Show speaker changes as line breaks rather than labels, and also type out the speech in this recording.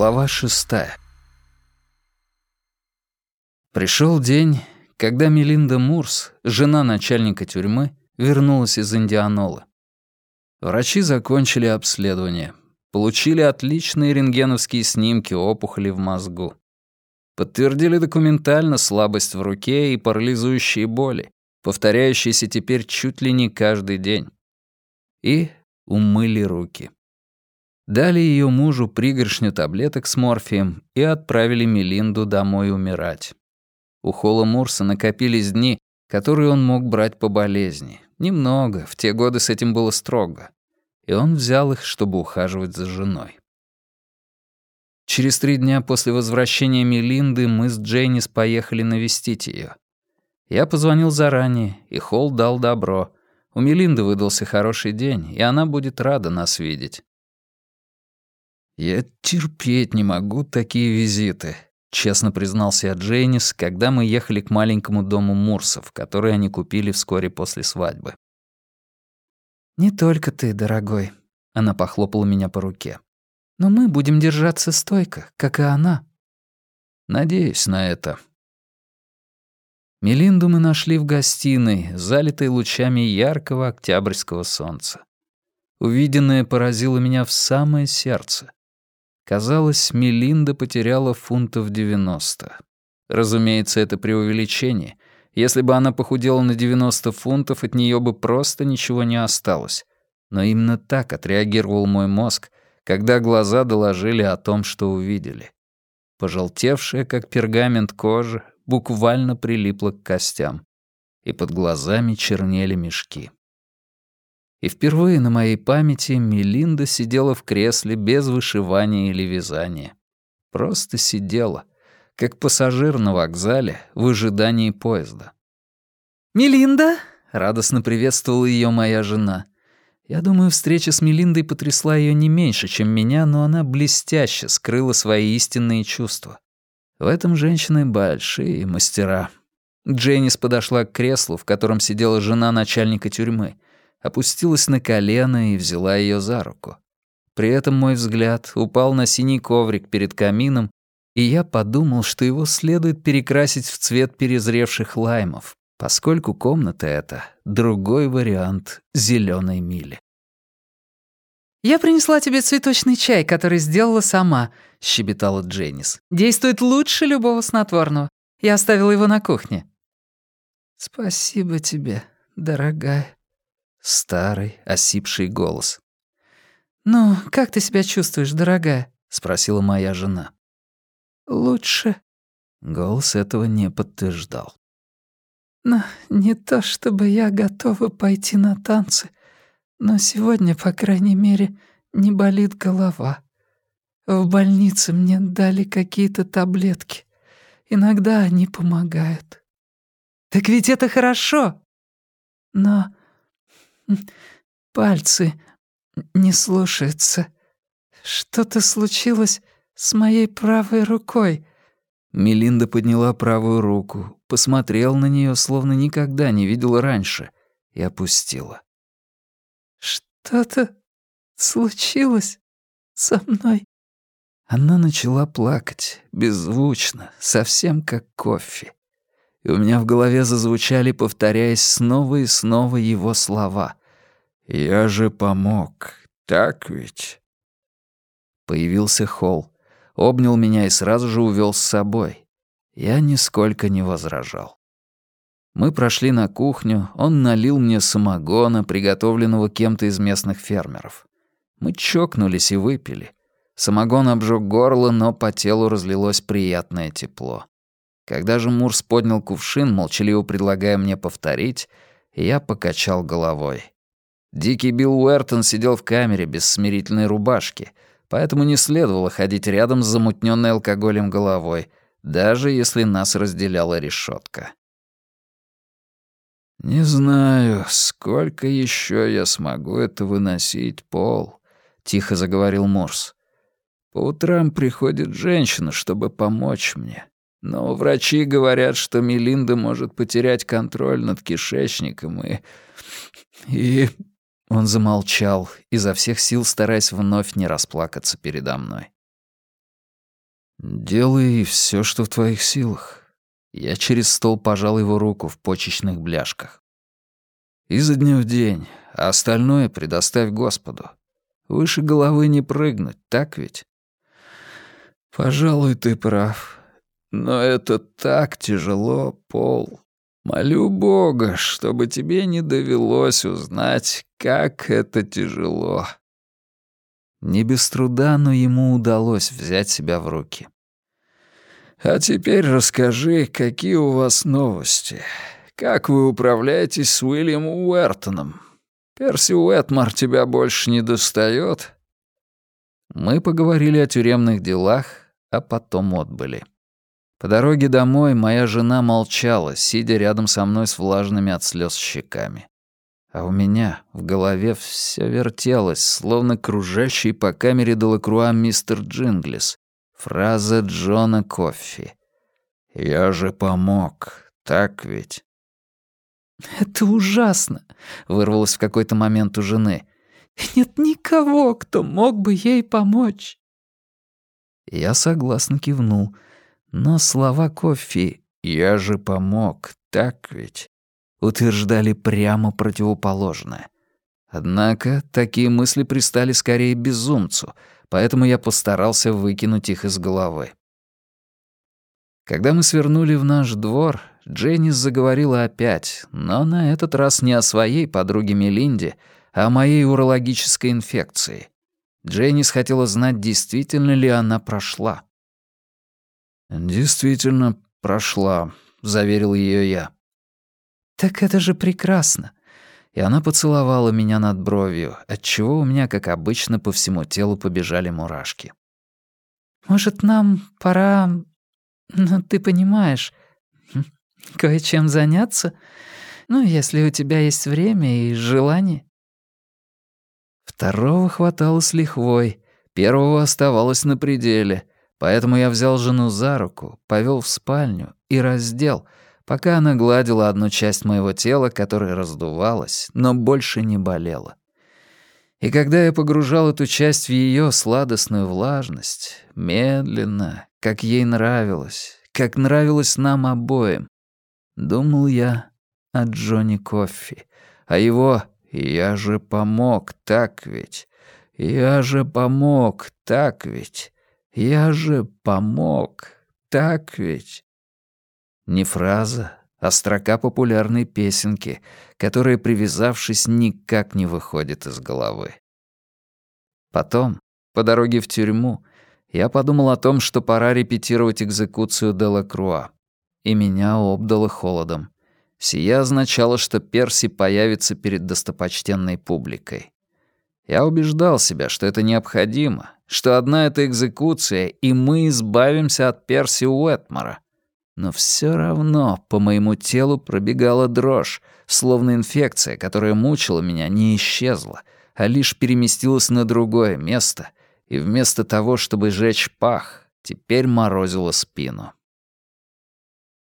Глава шестая. Пришел день, когда Мелинда Мурс, жена начальника тюрьмы, вернулась из Индианолы. Врачи закончили обследование, получили отличные рентгеновские снимки опухоли в мозгу. Подтвердили документально слабость в руке и парализующие боли, повторяющиеся теперь чуть ли не каждый день. И умыли руки. Дали ее мужу пригоршню таблеток с морфием и отправили Мелинду домой умирать. У Холла Мурса накопились дни, которые он мог брать по болезни. Немного, в те годы с этим было строго. И он взял их, чтобы ухаживать за женой. Через три дня после возвращения Мелинды мы с Джейнис поехали навестить ее. Я позвонил заранее, и Холл дал добро. У Мелинды выдался хороший день, и она будет рада нас видеть. «Я терпеть не могу такие визиты», — честно признался я Джейнис, когда мы ехали к маленькому дому Мурсов, который они купили вскоре после свадьбы.
«Не только ты, дорогой», — она похлопала меня по руке. «Но мы будем держаться стойко, как и она».
«Надеюсь на это». Мелинду мы нашли в гостиной, залитой лучами яркого октябрьского солнца. Увиденное поразило меня в самое сердце. Казалось, Мелинда потеряла фунтов 90. Разумеется, это преувеличение. Если бы она похудела на 90 фунтов, от нее бы просто ничего не осталось. Но именно так отреагировал мой мозг, когда глаза доложили о том, что увидели. Пожелтевшая, как пергамент кожа, буквально прилипла к костям. И под глазами чернели мешки. И впервые на моей памяти Мелинда сидела в кресле без вышивания или вязания. Просто сидела, как пассажир на вокзале в ожидании поезда.
«Мелинда!»
— радостно приветствовала ее моя жена. Я думаю, встреча с Мелиндой потрясла ее не меньше, чем меня, но она блестяще скрыла свои истинные чувства. В этом женщины большие мастера. Дженнис подошла к креслу, в котором сидела жена начальника тюрьмы — опустилась на колено и взяла ее за руку. При этом мой взгляд упал на синий коврик перед камином, и я подумал, что его следует перекрасить в цвет перезревших лаймов, поскольку комната эта — другой вариант зеленой мили.
«Я принесла тебе цветочный чай, который сделала сама», — щебетала Дженнис. «Действует лучше любого снотворного. Я оставила его на кухне».
«Спасибо тебе, дорогая», Старый, осипший голос.
«Ну, как ты себя чувствуешь, дорогая?»
— спросила моя жена.
«Лучше».
Голос этого не подтверждал.
«Но не то, чтобы я готова пойти на танцы, но сегодня, по крайней мере, не болит голова. В больнице мне дали какие-то таблетки. Иногда они помогают». «Так ведь это хорошо!» «Но Пальцы не слушаются. Что-то случилось с моей правой рукой.
Мелинда подняла правую руку, посмотрел на нее, словно никогда не видела раньше, и опустила.
«Что-то случилось со мной?»
Она начала плакать, беззвучно, совсем как кофе. И у меня в голове зазвучали, повторяясь снова и снова его слова. «Я же помог, так ведь?» Появился Холл, обнял меня и сразу же увел с собой. Я нисколько не возражал. Мы прошли на кухню, он налил мне самогона, приготовленного кем-то из местных фермеров. Мы чокнулись и выпили. Самогон обжег горло, но по телу разлилось приятное тепло. Когда же Мурс поднял кувшин, молчаливо предлагая мне повторить, я покачал головой. Дикий Билл Уэртон сидел в камере без смирительной рубашки, поэтому не следовало ходить рядом с замутненной алкоголем головой, даже если нас разделяла решетка. «Не знаю, сколько еще я смогу это выносить, Пол», — тихо заговорил Морс. «По утрам приходит женщина, чтобы помочь мне. Но врачи говорят, что Мелинда может потерять контроль над кишечником и... и он замолчал, изо всех сил стараясь вновь не расплакаться передо мной. «Делай все, что в твоих силах». Я через стол пожал его руку в почечных бляшках. «Изо дня в день, а остальное предоставь Господу. Выше головы не прыгнуть, так ведь?» «Пожалуй, ты прав. Но это так тяжело, Пол. Молю Бога, чтобы тебе не довелось узнать, как это тяжело». Не без труда, но ему удалось взять себя в руки. «А теперь расскажи, какие у вас новости. Как вы управляетесь с Уильямом Уэртоном? Перси Уэтмар тебя больше не достает?» Мы поговорили о тюремных делах, а потом отбыли. По дороге домой моя жена молчала, сидя рядом со мной с влажными от слез щеками. А у меня в голове все вертелось, словно кружащий по камере Делакруа мистер Джинглис. Фраза Джона Коффи. «Я же помог, так ведь?»
«Это ужасно», — вырвалось в какой-то момент у жены. «Нет никого, кто мог бы ей помочь».
Я согласно кивнул, но слова Коффи «я же помог, так ведь?» утверждали прямо противоположное. Однако такие мысли пристали скорее безумцу, поэтому я постарался выкинуть их из головы. Когда мы свернули в наш двор, Дженнис заговорила опять, но на этот раз не о своей подруге Мелинде, а о моей урологической инфекции. Дженнис хотела знать, действительно ли она прошла. «Действительно прошла», — заверил ее я.
«Так это же прекрасно!»
И она поцеловала меня над бровью, отчего у меня, как обычно, по всему телу побежали мурашки.
«Может, нам пора... Ну, ты понимаешь, хм, кое-чем заняться? Ну, если у тебя есть время и желание».
Второго хватало с лихвой, первого оставалось на пределе, поэтому я взял жену за руку, повел в спальню и раздел — пока она гладила одну часть моего тела, которая раздувалась, но больше не болела. И когда я погружал эту часть в ее сладостную влажность, медленно, как ей нравилось, как нравилось нам обоим, думал я о Джонни Коффи, о его «я же помог, так ведь? Я же помог, так ведь? Я же помог, так ведь?» Не фраза, а строка популярной песенки, которая, привязавшись, никак не выходит из головы. Потом, по дороге в тюрьму, я подумал о том, что пора репетировать экзекуцию Делакруа. И меня обдало холодом. Сия означало, что Перси появится перед достопочтенной публикой. Я убеждал себя, что это необходимо, что одна эта экзекуция, и мы избавимся от Перси Уэтмора — но все равно по моему телу пробегала дрожь, словно инфекция, которая мучила меня, не исчезла, а лишь переместилась на другое место, и вместо того, чтобы жечь пах, теперь морозила спину.